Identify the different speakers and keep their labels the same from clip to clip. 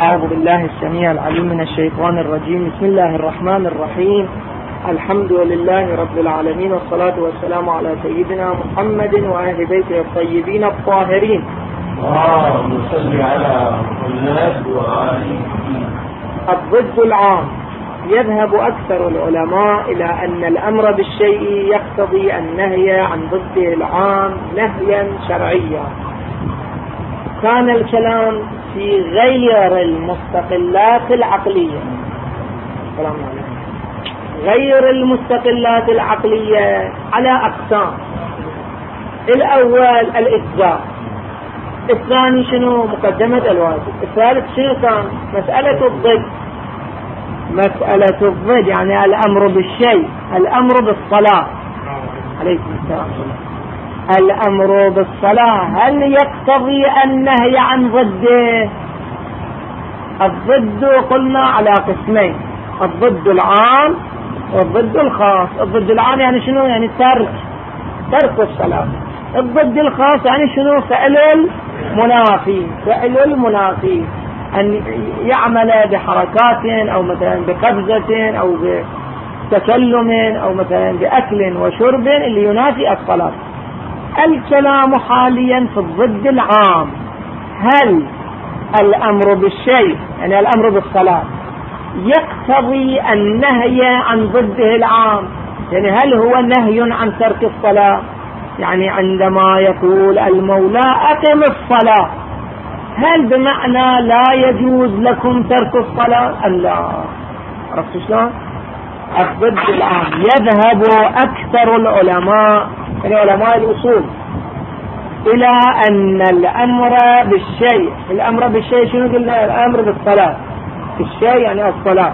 Speaker 1: أعوذ بالله السميع العليم من الشيطان الرجيم. بسم الله الرحمن الرحيم. الحمد لله رب العالمين والصلاة والسلام على سيدنا محمد وأهل بيته الطيبين الطاهرين.
Speaker 2: اللهم صل على محمد وآله
Speaker 1: الضد العام. يذهب أكثر العلماء إلى أن الأمر بالشيء يقتضي النهي عن ضده العام نهيا شرعيا. كان الكلام في غير المستقلات العقلية. السلام عليكم. غير المستقلات العقلية على أقسام. الأول الإجزاء الثاني شنو؟ مقدمة الواجب. الثالث شنو كان؟ مسألة الضد. مسألة الضد يعني الأمر بالشيء الأمر بالصلاة. عليكم السلام. الأمر بالصلاة. هل يقتضي النهي عن ضده؟ الضد قلنا على قسمين. الضد العام والضد الخاص. الضد العام يعني شنو؟ يعني ترك. ترك الصلاة. الضد الخاص يعني شنو؟ فعل المنافي. فعل المنافي. أن يعمل بحركات أو مثلا بقفزة أو بتكلم أو مثلا بأكل وشرب اللي ينافي الصلاة. الكلام حاليا في الضد العام. هل الأمر بالشيء يعني الأمر بالصلاة يقتضي النهي عن ضده العام؟ يعني هل هو نهي عن ترك الصلاة؟ يعني عندما يقول المولى أقم الصلاة. هل بمعنى لا يجوز لكم ترك الصلاة؟ أم لا؟ عرفت شلون؟ الضد العام يذهب أكثر العلماء يعني علماء الأصول إلى أن الأمر بالشيء الأمر بالشيء شنو قلنا؟ الأمر بالصلاة. الشيء يعني الصلاة.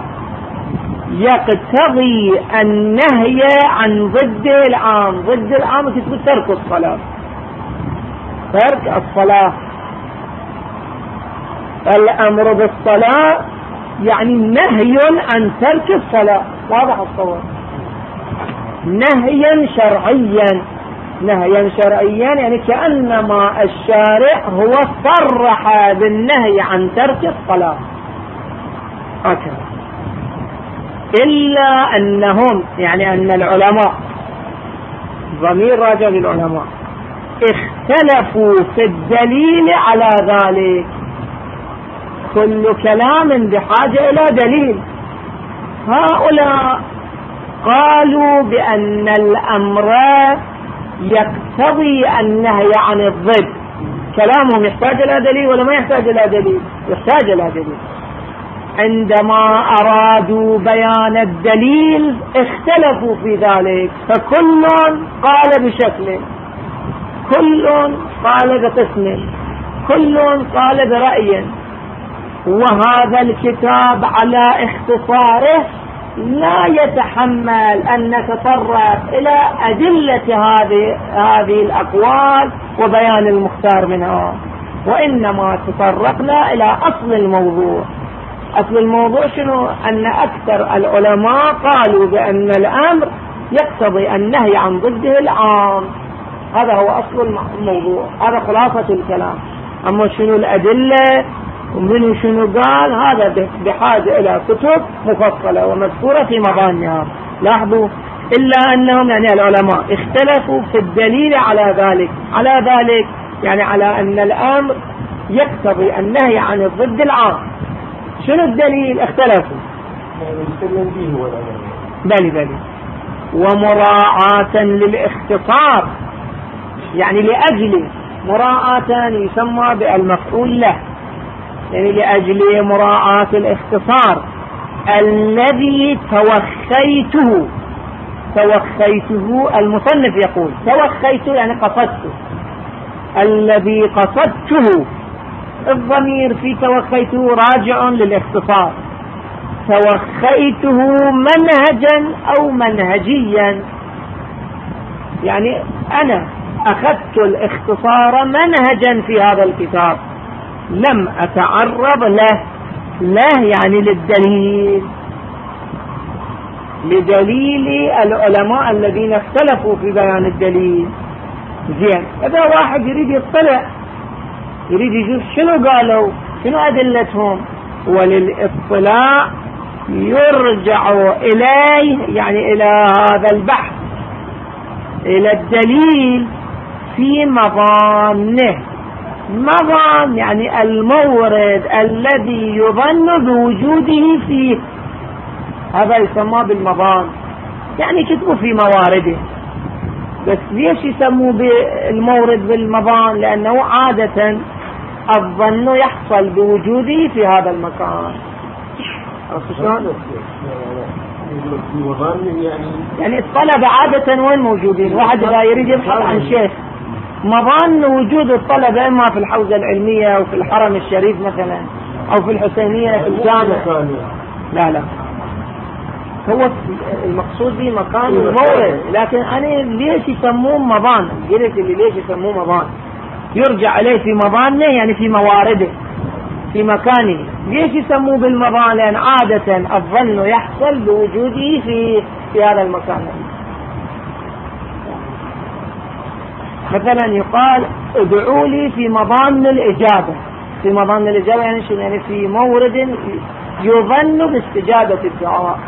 Speaker 1: يقتضي النهي عن ضد العام. ضد العام تثبت ترك الصلاة. ترك الصلاة. الأمر بالصلاة يعني نهي عن ترك الصلاة. واضح الصور نهيا شرعيا. نهيا شرعيا يعني كأنما الشارع هو صرح بالنهي عن ترك الصلاة هكذا. إلا أنهم يعني أن العلماء ضمير راجع للعلماء اختلفوا في الدليل على ذلك. كل كلام بحاجة إلى دليل. هؤلاء قالوا بأن الأمر يقتضي النهي عن الضد. كلامهم يحتاج إلى دليل ولا ما يحتاج إلى دليل؟ يحتاج إلى دليل. عندما أرادوا بيان الدليل اختلفوا في ذلك. فكل قال بشكل كل قال بقسم كل قال برأي. وهذا الكتاب على اختصاره لا يتحمل أن نتطرق إلى أدلة هذه هذه الأقوال وبيان المختار منها وإنما تطرقنا إلى أصل الموضوع. أصل الموضوع شنو؟ أن أكثر العلماء قالوا بأن الأمر يقتضي النهي عن ضده العام. هذا هو أصل الموضوع هذا خلاصة الكلام. أما شنو الأدلة؟ ومنو شنو قال؟ هذا بحاجة إلى كتب مفصلة ومذكورة في مضانها لاحظوا إلا أنهم يعني العلماء اختلفوا في الدليل على ذلك. على ذلك يعني على أن الأمر يقتضي النهي عن الضد العام. شنو الدليل؟ اختلفوا. بلي بلي. ومراعاة للاختصار. يعني لأجل مراعاة يسمى بالمفعول له. يعني لأجل مراعاة الاختصار. الذي توخيته توخيته المصنف يقول توخيته يعني قصدته. الذي قصدته الضمير في توخيته راجع للاختصار. توخيته منهجا أو منهجيا. يعني أنا أخذت الاختصار منهجا في هذا الكتاب. لم أتعرض له له يعني للدليل. لدليل العلماء الذين اختلفوا في بيان الدليل. زين إذا واحد يريد يطلع يريد يشوف شنو قالوا؟ شنو أدلتهم؟ وللإطلاع يرجع إليه يعني إلى هذا البحث إلى الدليل في مظانه مظان يعني المورد الذي يظن بوجوده فيه. هذا يسمى بالمظان يعني كتبوا في مواردة. بس ليش يسموا بالمورد بالمظان لأنه عادة الظن يحصل بوجوده في هذا المكان. يعني الطلبة عادة وين موجودين؟ واحد إذا يريد يبحث عن شيخ. مظان وجود الطلبة إما في الحوزة العلمية أو في الحرم الشريف مثلا أو في الحسينية في الجامع. لا لا. هو المقصود به مكان المورد لكن أنا ليش يسموه مظان قلت اللي ليش يسموه مظان يرجع عليه في مظانه يعني في مواردة في مكانه. ليش يسموه بالمظان لأن عادة الظن يحصل بوجوده في في هذا المكان. مثلا يقال ادعوا لي في مظان الإجابة. في مظان الإجابة يعني شنو؟ يعني في مورد يظن باستجابة الدعاء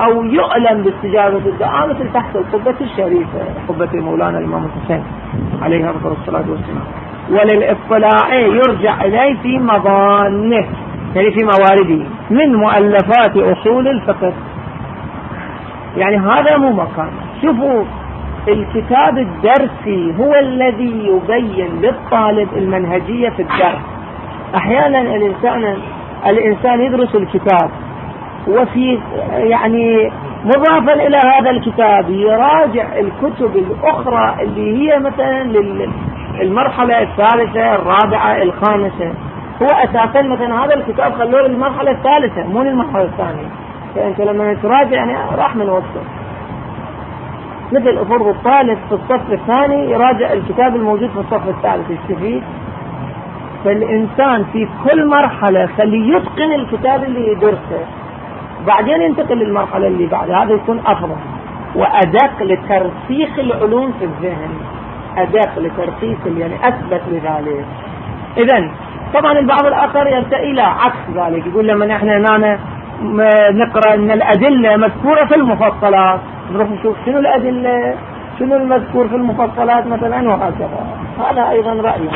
Speaker 1: أو يعلم باستجابة الدعاء مثل تحت القبة الشريفة قبة مولانا الإمام الحسين عليه أفضل الصلاة والسلام. وللاطلاع يرجع إليه في مظانه يعني في موارده من مؤلفات أصول الفقه. يعني هذا مو مكان. شوفوا الكتاب الدرسي هو الذي يبين للطالب المنهجية في الدرس. أحيانا الإنسان الإنسان يدرس الكتاب وفي يعني مضافا إلى هذا الكتاب يراجع الكتب الأخرى اللي هي مثلا للمرحلة الثالثة الرابعة الخامسة. هو أساسا مثلا هذا الكتاب خلوه للمرحلة الثالثة مو للمرحلة الثانية. فأنت لما تراجع يعني راح من وقته. مثل أفرض الطالب في الصف الثاني يراجع الكتاب الموجود في الصف الثالث يستفيد فالإنسان في كل مرحلة خليه يتقن الكتاب اللي يدرسه بعدين ينتقل للمرحلة اللي بعدها. هذا يكون أفضل. وأدق لترسيخ العلوم في الذهن. أدق لترسيخ يعني أثبت لذلك. إذا طبعا البعض الآخر يرتئي إلى عكس ذلك. يقول لما نحن هنا نقرأ أن الأدلة مذكورة في المفصلات. نروح نشوف شنو الأدلة شنو المذكور في المفصلات مثلا وهكذا. هذا أيضا رأي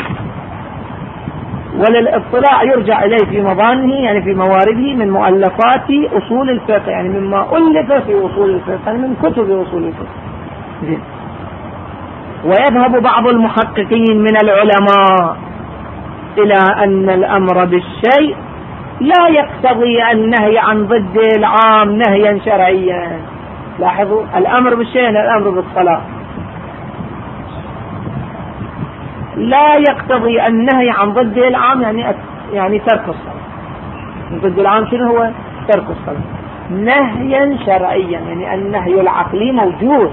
Speaker 1: وللاطلاع يرجع إليه في مظانه يعني في موارده من مؤلفات أصول الفقه يعني مما ألف في أصول الفقه يعني من كتب أصول الفقه. زين. ويذهب بعض المحققين من العلماء إلى أن الأمر بالشيء لا يقتضي النهي عن ضد العام نهيا شرعيا. لاحظوا الأمر بالشيء الأمر بالصلاة. لا يقتضي النهي عن ضد العام يعني يعني ترك الصلاة. ضد العام شنو هو؟ ترك الصلاة. نهيا شرعيا يعني النهي العقلي موجود.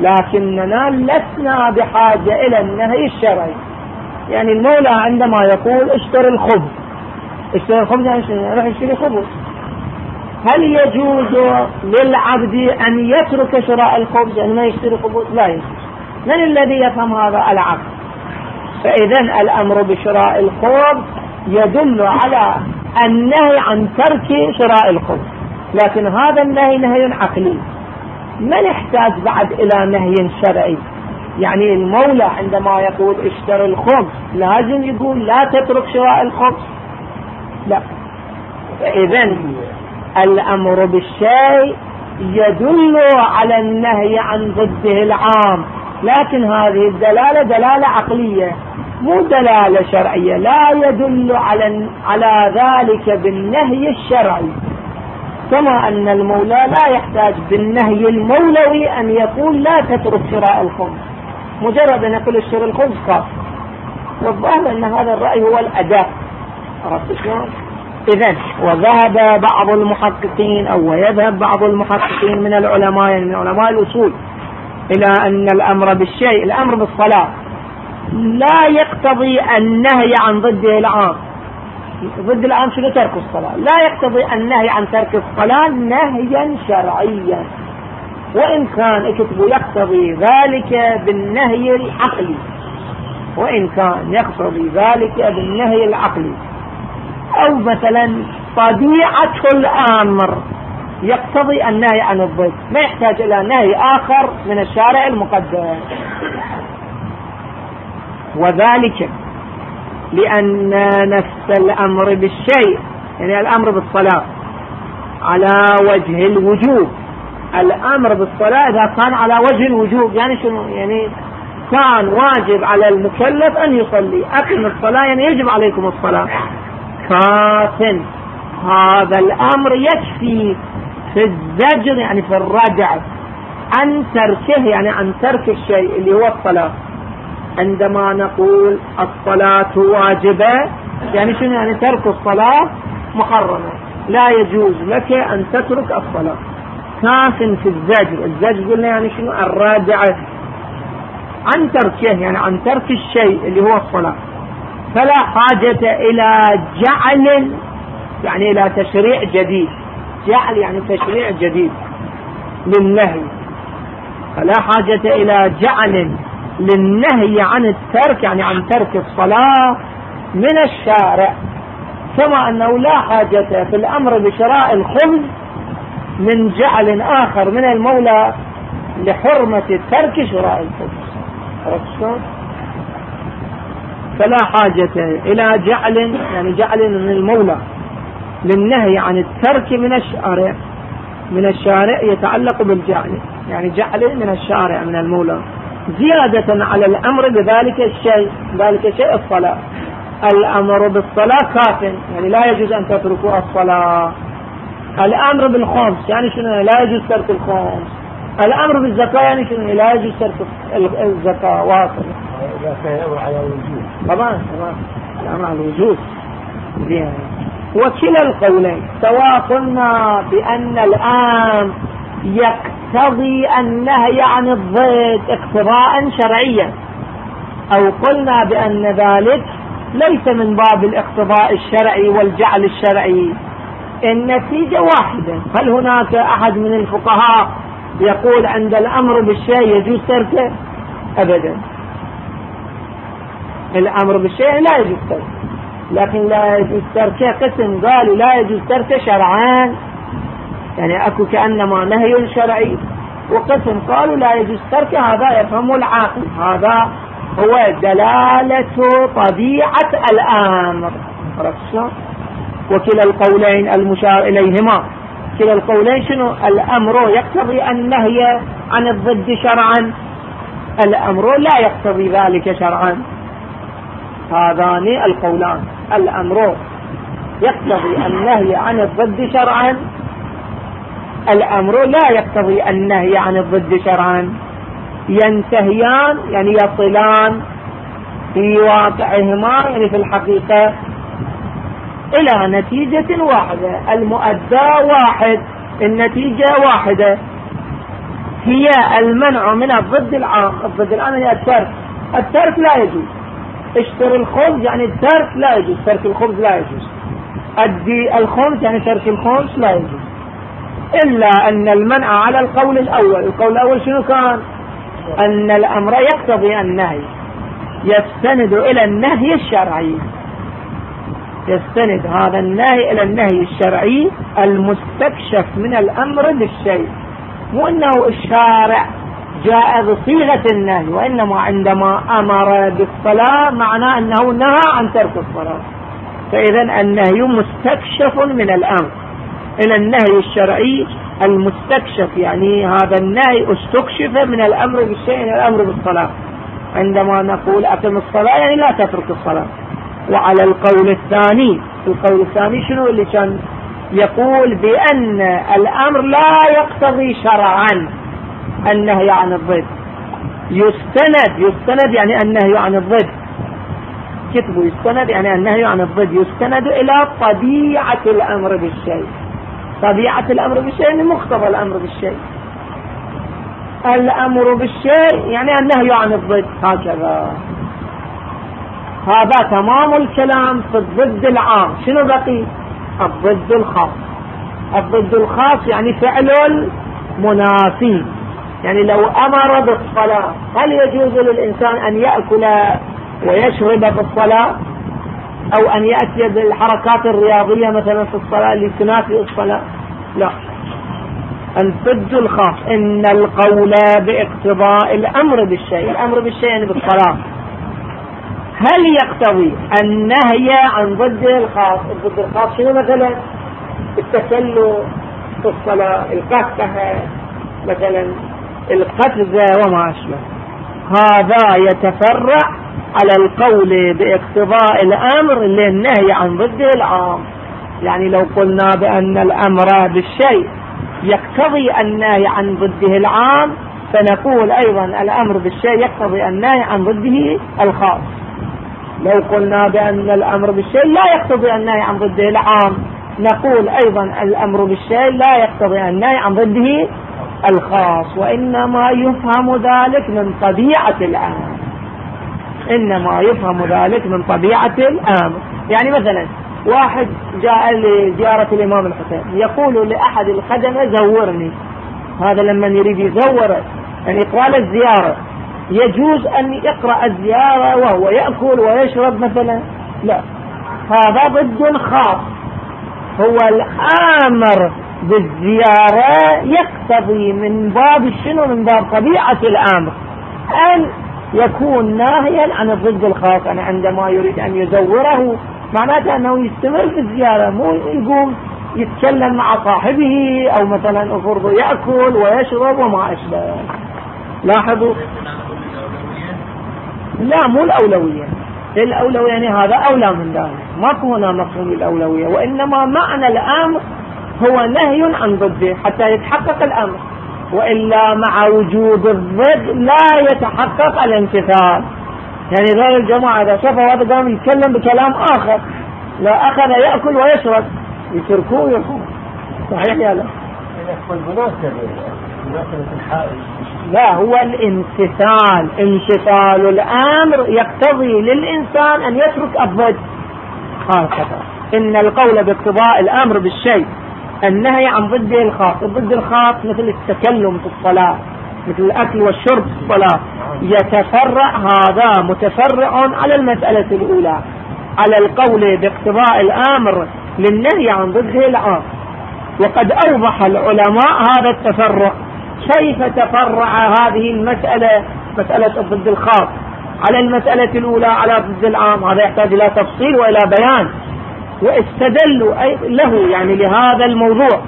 Speaker 1: لكننا لسنا بحاجة إلى النهي الشرعي. يعني المولى عندما يقول اشتري الخبز. اشتري الخبز يعني شنو يروح يشتري خبز. هل يجوز للعبد أن يترك شراء الخبز؟ يعني ما يشتري خبز؟ لا يجوز. من الذي يفهم هذا؟ العبد. فإذا الأمر بشراء الخبز يدل على النهي عن ترك شراء الخبز. لكن هذا النهي نهي عقلي. ما نحتاج بعد إلى نهي شرعي؟ يعني المولى عندما يقول اشتري الخبز لازم يقول لا تترك شراء الخبز. لا. فإذا الأمر بالشيء يدل على النهي عن ضده العام. لكن هذه الدلالة دلالة عقلية مو دلالة شرعية. لا يدل على على ذلك بالنهي الشرعي. كما أن المولى لا يحتاج بالنهي المولوي أن يقول لا تترك شراء الخبز مجرد أن يقول اشتري الخبز كاف والظاهر أن هذا الرأي هو الأداء عرفت شلون؟ إذا وذهب بعض المحققين أو ويذهب بعض المحققين من العلماء يعني من علماء الأصول إلى أن الأمر بالشيء الأمر بالصلاة لا يقتضي النهي عن ضده العام. ضد العام شنو؟ ترك الصلاة. لا يقتضي النهي عن ترك الصلاة نهيا شرعيا. وإن كان اكتبوا يقتضي ذلك بالنهي العقلي. وإن كان يقتضي ذلك بالنهي العقلي. أو مثلا طبيعة الأمر. يقتضي النهي عن الضد ما يحتاج إلى نهي آخر من الشارع المقدم. وذلك لأن نفس الأمر بالشيء يعني الأمر بالصلاة على وجه الوجوب. الأمر بالصلاة إذا كان على وجه الوجوب يعني شنو؟ يعني كان واجب على المكلف أن يصلي. أقم الصلاة يعني يجب عليكم الصلاة. كاف هذا الأمر يكفي في الزجر يعني في الرجع عن تركه يعني عن ترك الشيء اللي هو الصلاة عندما نقول الصلاة واجبة يعني شنو؟ يعني ترك الصلاة محرمة. لا يجوز لك أن تترك الصلاة. كاف في الزجر. الزجر قلنا يعني شنو؟ الراجعة عن تركه يعني عن ترك الشيء اللي هو الصلاة. فلا حاجة إلى جعل يعني إلى تشريع جديد. جعل يعني تشريع جديد للنهي. فلا حاجة إلى جعل للنهي عن الترك يعني عن ترك الصلاة من الشارع. كما أنه لا حاجة في الأمر بشراء الخبز من جعل آخر من المولى لحرمة ترك شراء الخبز. فلا حاجة إلى جعل يعني جعل من المولى للنهي عن الترك من الشارع من الشارع يتعلق بالجعل يعني جعل من الشارع من المولى. زيادة على الأمر بذلك الشيء ذلك شيء الصلاة. الأمر بالصلاة كاف يعني لا يجوز أن تتركوا الصلاة. الأمر بالخمس يعني شنو؟ لا يجوز ترك الخمس. الأمر بالزكاة يعني شنو؟ لا يجوز ترك الزكاة واصل.
Speaker 2: على الوجود
Speaker 1: طبعا طبعا الأمر على الوجود. وكلا القولين سواء قلنا بأن الآن يقتضي النهي عن الضد اقتضاء شرعيا أو قلنا بأن ذلك ليس من باب الاقتضاء الشرعي والجعل الشرعي. النتيجة واحدة هل هناك أحد من الفقهاء يقول عند الأمر بالشيء يجوز تركه؟ أبدا. الأمر بالشيء لا يجوز تركه لكن لا يجوز تركه قسم قالوا لا يجوز تركه شرعان. يعني أكو كأنما نهي شرعي. وقسم قالوا لا يجوز تركه هذا يفهمه العاقل. هذا هو دلالة طبيعة الأمر. وكلا القولين المشار إليهما. كلا القولين شنو؟ الأمر يقتضي النهي عن الضد شرعا. الأمر لا يقتضي ذلك شرعا. هذان القولان. الأمر يقتضي النهي عن الضد شرعا. الأمر لا يقتضي النهي عن الضد شرعا. ينتهيان يعني يصلان في واقعهما يعني في الحقيقة إلى نتيجة واحدة. المؤدى واحد النتيجة واحدة. هي المنع من الضد العام. الضد العام هي الترك. الترك لا يجوز. اشتري الخبز يعني الترك لا يجوز ترك الخبز لا يجوز. أدي الخمس يعني ترك الخمس لا يجوز. إلا أن المنع على القول الأول. القول الأول شنو كان؟ أن الأمر يقتضي النهي. يستند إلى النهي الشرعي. يستند هذا النهي إلى النهي الشرعي المستكشف من الأمر بالشيء. مو أنه الشارع جاء بصيغة النهي وإنما عندما أمر بالصلاة معناه أنه نهى عن ترك الصلاة. فإذا النهي مستكشف من الأمر. إلى النهي الشرعي المستكشف يعني هذا النهي استكشف من الأمر بالشيء إلى الأمر بالصلاة. عندما نقول أقم الصلاة يعني لا تترك الصلاة. وعلى القول الثاني القول الثاني شنو اللي كان يقول؟ بأن الأمر لا يقتضي شرعا. النهي عن الضد. يستند يستند يعني النهي عن الضد. كتبوا يستند يعني النهي عن الضد. يستند إلى طبيعة الأمر بالشيء. طبيعة الأمر بالشيء يعني مقتضى الأمر بالشيء. الأمر بالشيء يعني النهي عن الضد. هكذا. هذا تمام الكلام في الضد العام. شنو بقي؟ الضد الخاص. الضد الخاص يعني فعل المنافي يعني لو أمر بالصلاة هل يجوز للإنسان أن يأكل ويشرب بالصلاة أو أن يأتي بالحركات الرياضية مثلا في الصلاة لتنافي الصلاة؟ لا. أن ضد الخاص. إن القول باقتضاء الأمر بالشيء. الأمر بالشيء يعني بالصلاة. هل يقتضي النهي عن ضد الخاص؟ ضد الخاص شنو مثلا؟ التسلل في الصلاة القهقه مثلا. القفزة وما أشبه. هذا يتفرع على القول باقتضاء الأمر للنهي عن ضده العام. يعني لو قلنا بأن الأمر بالشيء يقتضي النهي عن ضده العام فنقول أيضا الأمر بالشيء يقتضي النهي عن ضده الخاص. لو قلنا بأن الأمر بالشيء لا يقتضي النهي عن ضده العام نقول أيضا الأمر بالشيء لا يقتضي النهي عن ضده الخاص وإنما يفهم ذلك من طبيعة الأمر إنما يفهم ذلك من طبيعة الأمر يعني مثلا واحد جاء لزيارة الإمام الحسين يقول لأحد الخدمة زورني. هذا لما يريد يزوره يعني يقرأ الزيارة. يجوز أن يقرأ الزيارة وهو يأكل ويشرب مثلا؟ لا. هذا ضد خاص. هو الآمر. بالزيارة يقتضي من باب شنو؟ من باب طبيعة الأمر. أن يكون ناهيا عن الضد الخاص. يعني عندما يريد أن يزوره معناته أنه يستمر في الزيارة. مو يقوم يتكلم مع صاحبه أو مثلا أفرض يأكل ويشرب وما أشبه. لاحظوا؟ لا مو الأولوية. الأولوية يعني هذا أولى من ذلك. ماكو هنا مفهوم الأولوية. وإنما معنى الأمر هو نهي عن ضده حتى يتحقق الأمر. وإلا مع وجود الضد لا يتحقق الامتثال يعني غير الجماعة إذا شافوا هذا قام يتكلم بكلام آخر لا أخذ يأكل ويشرب يتركوه يقوم صحيح يا لا؟ لا هو الامتثال. امتثال الأمر يقتضي للإنسان أن يترك الضد. خاصة إن القول باقتضاء الأمر بالشيء. النهي عن ضده الخاص الضد الخاص مثل التكلم في الصلاة مثل الأكل والشرب في الصلاة. يتفرع هذا متفرع على المسألة الأولى. على القول باقتضاء الآمر للنهي عن ضده العام وقد أوضح العلماء هذا التفرع. كيف تفرع هذه المسألة مسألة الضد الخاص؟ على المسألة الأولى على ضد العام. هذا يحتاج إلى تفصيل وإلى بيان. واستدلوا له يعني لهذا الموضوع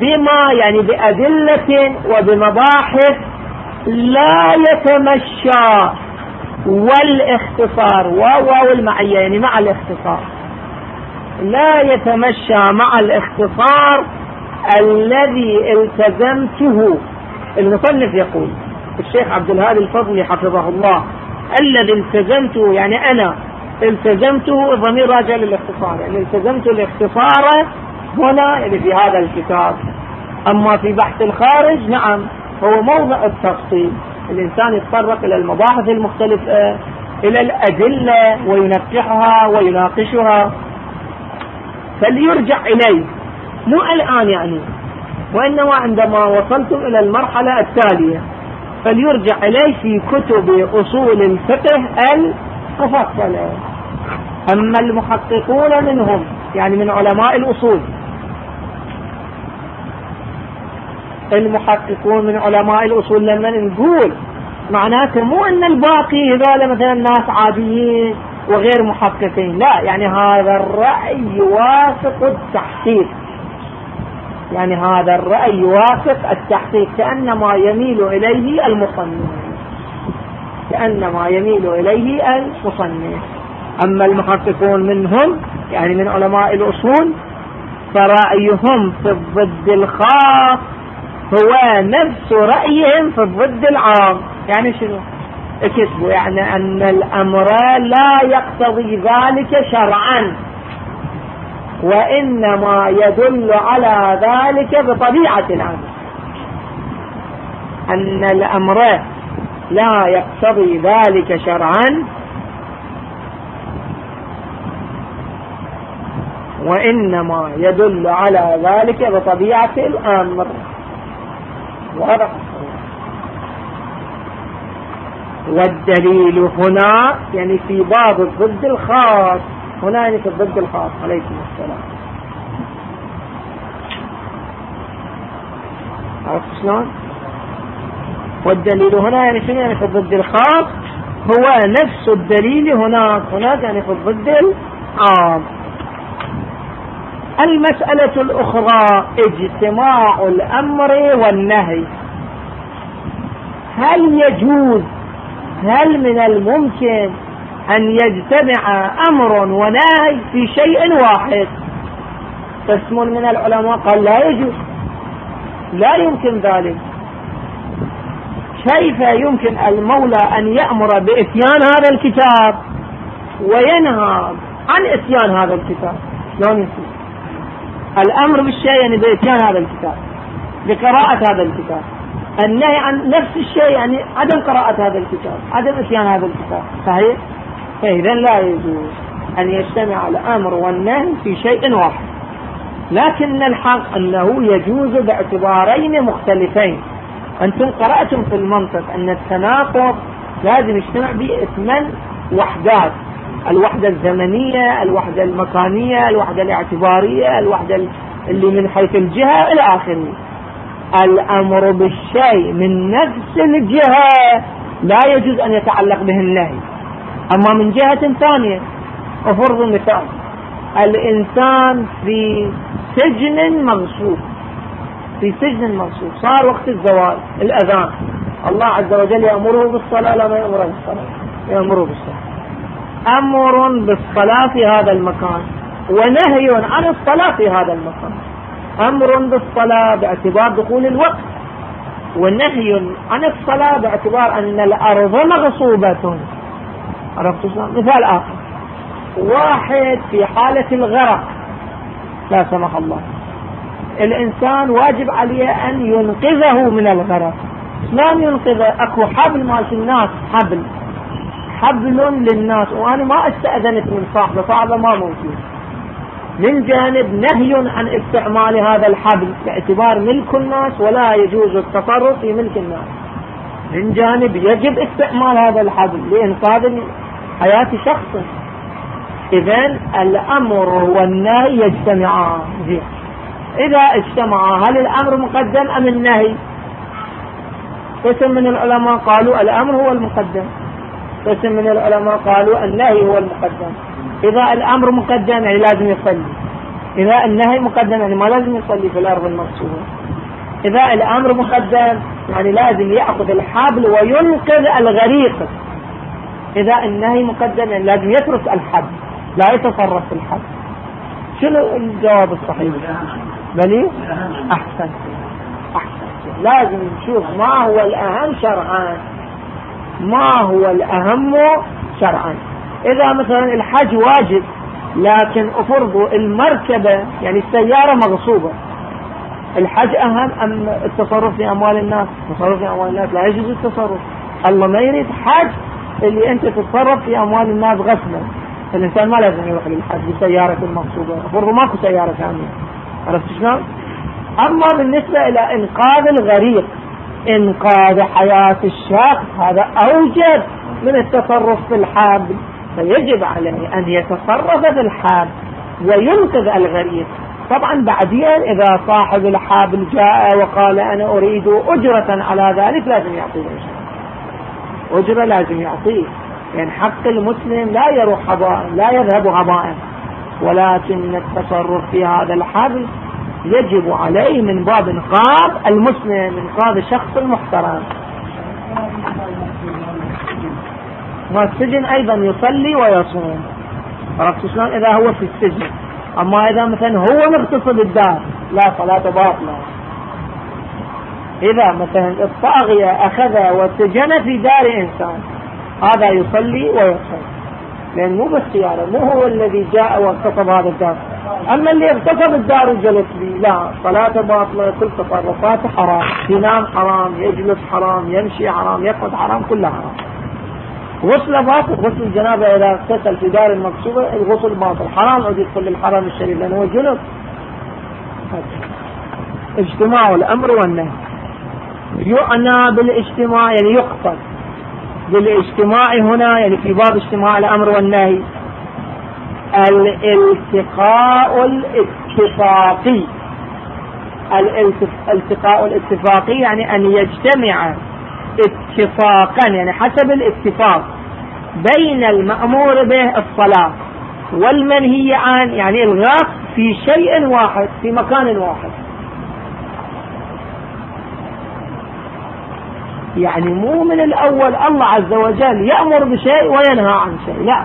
Speaker 1: بما يعني بأدلة وبمباحث لا يتمشى والاختصار واو المعية يعني مع الاختصار. لا يتمشى مع الاختصار الذي التزمته. المصنف يقول الشيخ عبد الهادي الفضلي حفظه الله الذي التزمته يعني أنا التزمته الضمير راجع للاختصار يعني التزمت الاختصار هنا يعني في هذا الكتاب. أما في بحث الخارج نعم هو موضع التفصيل. الإنسان يتطرق إلى المباحث المختلفة إلى الأدلة وينقحها ويناقشها. فليرجع إليه. مو الآن يعني وإنما عندما وصلتم إلى المرحلة التالية فليرجع إليه في كتب أصول الفقه المفصلة أما المحققون منهم يعني من علماء الأصول. المحققون من علماء الأصول لما نقول معناته مو أن الباقي هذول مثلا ناس عاديين وغير محققين لا يعني هذا الرأي يوافق التحقيق. يعني هذا الرأي يوافق التحقيق كأنما يميل إليه المصنف. كأنما يميل إليه المصنف. أما المحققون منهم يعني من علماء الأصول فرأيهم في الضد الخاص هو نفس رأيهم في الضد العام. يعني شنو؟ اكتبوا يعني أن الأمر لا يقتضي ذلك شرعا وإنما يدل على ذلك بطبيعة الأمر. أن الأمر لا يقتضي ذلك شرعا. وإنما يدل على ذلك بطبيعة الأمر. واضح والدليل هنا يعني في باب الضد الخاص. هنا يعني في الضد الخاص عليكم السلام. عرفت شلون؟ والدليل هنا يعني شنو يعني في الضد الخاص؟ هو نفس الدليل هناك. هناك يعني في الضد العام. المسألة الأخرى اجتماع الأمر والنهي. هل يجوز هل من الممكن أن يجتمع أمر ونهي في شيء واحد؟ قسم من العلماء قال لا يجوز. لا يمكن ذلك. كيف يمكن المولى أن يأمر بإتيان هذا الكتاب وينهى عن إتيان هذا الكتاب؟ شلون يصير؟ الأمر بالشيء يعني بإتيان هذا الكتاب بقراءة هذا الكتاب. النهي عن نفس الشيء يعني عدم قراءة هذا الكتاب عدم إتيان هذا الكتاب صحيح؟ فإذا لا يجوز أن يجتمع الأمر والنهي في شيء واحد. لكن الحق أنه يجوز باعتبارين مختلفين. أنتم قرأتم في المنطق أن التناقض لازم يجتمع به ثمان وحدات. الوحدة الزمنية الوحدة المكانية الوحدة الاعتبارية الوحدة اللي من حيث الجهة إلى آخره. الأمر بالشيء من نفس الجهة لا يجوز أن يتعلق به النهي أما من جهة ثانية أفرض مثال الإنسان في سجن مغصوب. في سجن مغصوب صار وقت الزوال الأذان. الله عز وجل يأمره بالصلاة لا ما يأمره بالصلاة. يأمره بالصلاة. أمر بالصلاة في هذا المكان ونهي عن الصلاة في هذا المكان. أمر بالصلاة باعتبار دخول الوقت ونهي عن الصلاة باعتبار أن الأرض مغصوبة. عرفت مثال آخر. واحد في حالة الغرق. لا سمح الله. الإنسان واجب عليه أن ينقذه من الغرق. شلون ينقذه؟ أكو حبل ماشي الناس حبل. حبل للناس. وأنا ما استأذنت من صاحبه صاحبه ما ممكن من جانب نهي عن استعمال هذا الحبل باعتبار ملك الناس ولا يجوز التصرف في ملك الناس. من جانب يجب استعمال هذا الحبل لإنقاذ حياة شخص. إذا الأمر والنهي يجتمعان. إذا اجتمعا هل الأمر مقدم أم النهي؟ قسم من العلماء قالوا الأمر هو المقدم. قسم من العلماء قالوا النهي هو المقدم. إذا الأمر مقدم يعني لازم يصلي. إذا النهي مقدم يعني ما لازم يصلي في الأرض المقصودة. إذا الأمر مقدم يعني لازم يأخذ الحبل وينقذ الغريق. إذا النهي مقدم يعني لازم يترك الحبل لا يتصرف في الحبل. شنو الجواب الصحيح؟ بلي أحسن. أحسن. لازم نشوف ما هو الأهم شرعا. ما هو الأهم شرعا. إذا مثلا الحج واجب لكن أفرضوا المركبة يعني السيارة مغصوبة. الحج أهم أم التصرف في أموال الناس؟ التصرف في أموال الناس. لا يجوز التصرف. الله ما يريد حج اللي أنت تتصرف في أموال الناس غصبا. الإنسان ما لازم يروح للحج بسيارة مغصوبة. أفرضوا ماكو سيارة ثانية. عرفت شلون؟ أما بالنسبة إلى إنقاذ الغريق إنقاذ حياة الشخص هذا أوجب من التصرف في الحابل فيجب عليه أن يتصرف في الحابل وينقذ الغريق. طبعا بعدين إذا صاحب الحابل جاء وقال أنا أريد أجرة على ذلك لازم يعطيه. أجرة لازم يعطيه. لأن يعني حق المسلم لا يروح هباء لا يذهب هباء. ولكن التصرف في هذا الحبل يجب عليه من باب انقاذ المسلم انقاذ الشخص المحترم. ما السجن أيضا يصلي ويصوم. عرفت شلون؟ إذا هو في السجن. أما إذا مثلا هو مغتصب الدار لا صلاة باطلة إذا مثلا الطاغية أخذ وسجن في دار إنسان هذا يصلي ويصوم. لأن مو باختياره مو هو الذي جاء واغتصب هذا الدار. أما اللي اغتصب الدار وجلس به لا صلاة باطلة كل تصرفاته حرام ينام حرام يجلس حرام يمشي حرام يقعد حرام كلها حرام. غسل باطل غسل الجنابة إذا اغتسل في دار المقصودة الغسل باطل. حرام عود يدخل للحرم الشريف لأنه هو اجتماع الأمر والنهي. يعنى بالإجتماع يعني يقصد. بالاجتماع هنا يعني في باب اجتماع الأمر والنهي. الالتقاء الاتفاقي. الالتقاء الاتفاقي يعني أن يجتمع اتفاقا يعني حسب الاتفاق بين المأمور به الصلاة والمنهي عن يعني الغاق في شيء واحد في مكان واحد. يعني مو من الأول. الله عز وجل يأمر بشيء وينهى عن شيء. لا.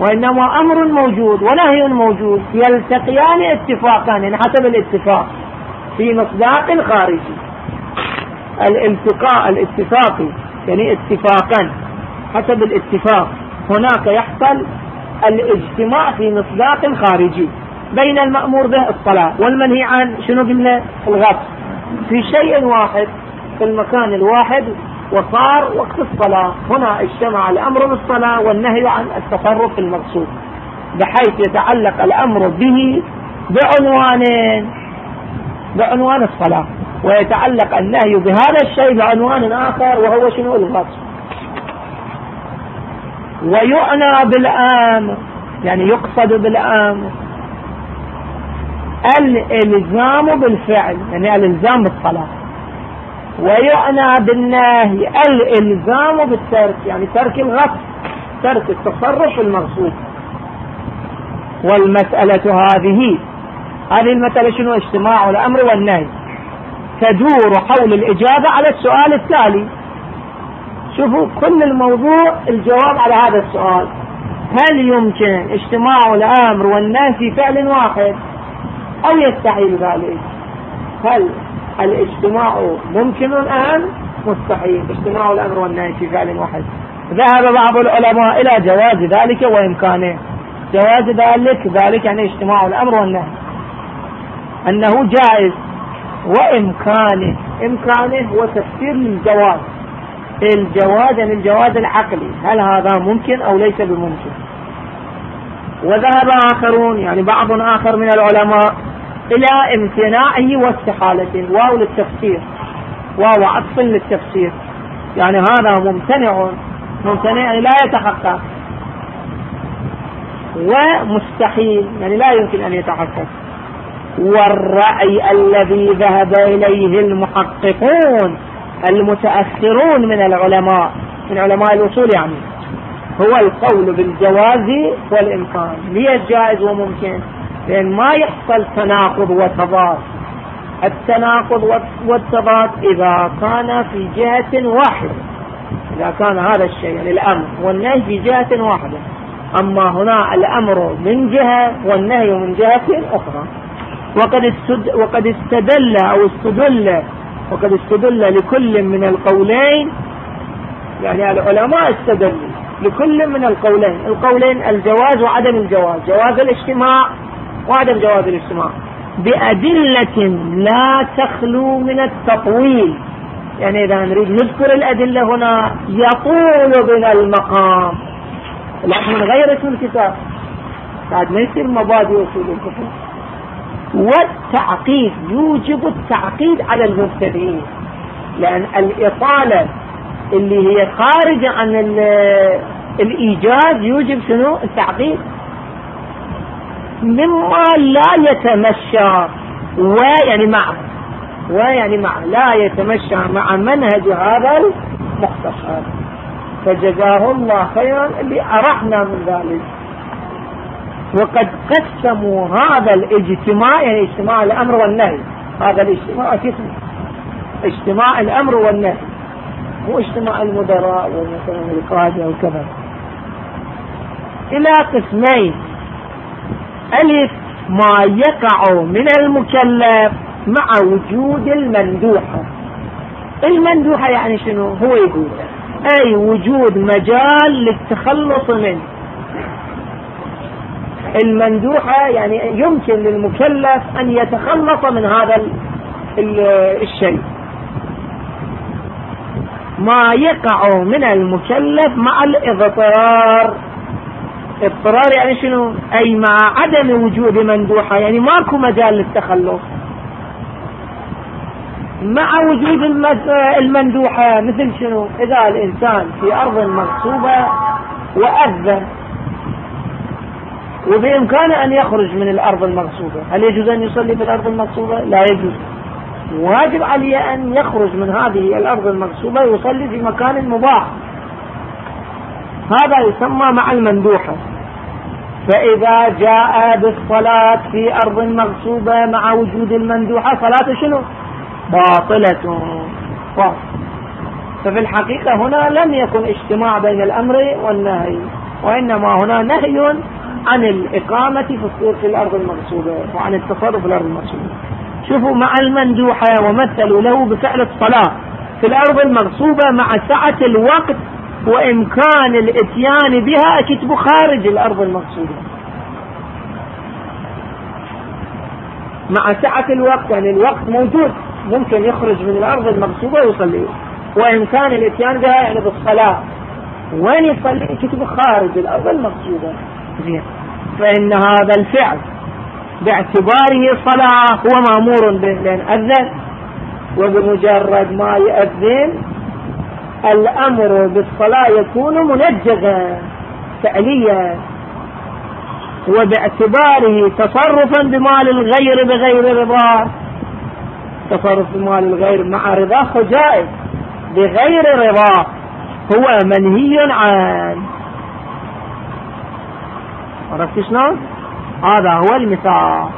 Speaker 1: وإنما أمر موجود ونهي موجود. يلتقيان اتفاقا يعني حسب الاتفاق. في مصداق خارجي. الالتقاء الاتفاقي يعني اتفاقا حسب الاتفاق. هناك يحصل الاجتماع في مصداق خارجي بين المأمور به الصلاة والمنهي عن شنو قلنا الغصب في شيء واحد في المكان الواحد وصار وقت الصلاة. هنا اجتمع الأمر بالصلاة والنهي عن التصرف المقصود بحيث يتعلق الأمر به بعنوان بعنوان الصلاة ويتعلق النهي بهذا الشيء بعنوان آخر وهو شنو الغصب ويعنى بالآمر يعني يقصد بالآمر الإلزام بالفعل يعني الإلزام بالصلاة. ويعنى بالنهي الإلزام بالترك يعني ترك الغصب ترك التصرف المغصوب. والمسألة هذه هذه المسألة شنو؟ اجتماع الأمر والنهي. تدور حول الإجابة على السؤال التالي. شوفوا كل الموضوع الجواب على هذا السؤال. هل يمكن اجتماع الأمر والنهي في فعل واحد؟ أو يستحيل ذلك؟ هل الاجتماع ممكن الآن؟ مستحيل. اجتماع الأمر والنهي في فعل واحد. ذهب بعض العلماء إلى جواز ذلك وإمكانه. جواز ذلك ذلك يعني اجتماع الأمر والنهي. أنه جائز وإمكانه. إمكانه وتفسير للجواز. الجواز يعني الجواز العقلي. هل هذا ممكن أو ليس بممكن؟ وذهب آخرون يعني بعض آخر من العلماء إلى امتناعه واستحالته. واو للتفسير. واو عطف للتفسير. يعني هذا ممتنع ممتنع يعني لا يتحقق. ومستحيل يعني لا يمكن أن يتحقق. والرأي الذي ذهب إليه المحققون المتأخرون من العلماء من علماء الأصول يعني هو القول بالجواز والإمكان. ليش جائز وممكن؟ لأن ما يحصل تناقض وتضاد. التناقض والتضاد إذا كان في جهة واحدة إذا كان هذا الشيء يعني الأمر والنهي في جهة واحدة. أما هنا الأمر من جهة والنهي من جهة أخرى. وقد, استد وقد استدل أو استدل وقد استدل لكل من القولين. يعني العلماء استدلوا لكل من القولين. القولين الجواز وعدم الجواز. جواز الاجتماع وعدم جواز الاجتماع بأدلة لا تخلو من التطويل. يعني إذا نريد نذكر الأدلة هنا يطول بنا المقام. لكن من غير اسم الكتاب بعد ما يصير مبادئ وصول الكفر. والتعقيد يوجب التعقيد على المبتدئين. لأن الإطالة اللي هي خارجة عن الإيجاز يوجب شنو؟ التعقيد. مما لا يتمشى ويعني مع ويعني مع لا يتمشى مع منهج هذا المختصر. فجزاه الله خيرا اللي أرحنا من ذلك. وقد قسموا هذا الاجتماع يعني اجتماع الأمر والنهي. هذا الاجتماع اسمه. اجتماع الأمر والنهي. مو اجتماع المدراء ومثلا القادة وكذا إلى قسمين. ألف ما يقع من المكلف مع وجود المندوحة المندوحة يعني شنو؟ هو يقول. أي وجود مجال للتخلص منه. المندوحة يعني يمكن للمكلف أن يتخلص من هذا الشيء. ما يقع من المكلف مع الإضطرار. اضطرار يعني شنو؟ أي مع عدم وجود مندوحة يعني ماكو مجال للتخلص. مع وجود المندوحة مثل شنو؟ إذا الإنسان في أرض مغصوبة وأذن وبإمكانه أن يخرج من الأرض المغصوبة هل يجوز أن يصلي في الأرض المغصوبة؟ لا يجوز. واجب عليه أن يخرج من هذه الأرض المغصوبة ويصلي في مكان مباح. هذا يسمى مع المندوحة. فإذا جاء بالصلاة في أرض مغصوبة مع وجود المندوحة صلاة شنو؟ باطلة. ففي الحقيقة هنا لم يكن اجتماع بين الأمر والنهي وإنما هنا نهي عن الإقامة في في الأرض المغصوبة وعن التصرف في الأرض المغصوبة. شوفوا مع المندوحة ومثلوا له بفعل الصلاة في الأرض المغصوبة مع سعة الوقت وإمكان الإتيان بها كتب خارج الأرض المغصوبة مع سعة الوقت يعني الوقت موجود ممكن يخرج من الأرض المغصوبة ويصلي. وإمكان الإتيان بها يعني بالصلاة. وين يصلي؟ كتب خارج الأرض المغصوبة زين. فإن هذا الفعل باعتباره صلاة هو مأمور به لأن أذن. وبمجرد ما يأذن الأمر بالصلاة يكون منجزا فعليا وباعتباره تصرفا بمال الغير بغير رضاه تصرف بمال الغير مع رضاه جائز بغير رضاه هو منهي عنه عرفت شلون؟ هذا هو المثال.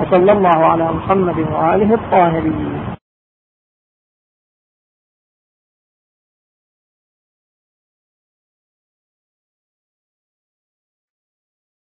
Speaker 1: وصلى الله على محمد وآله الطاهرين.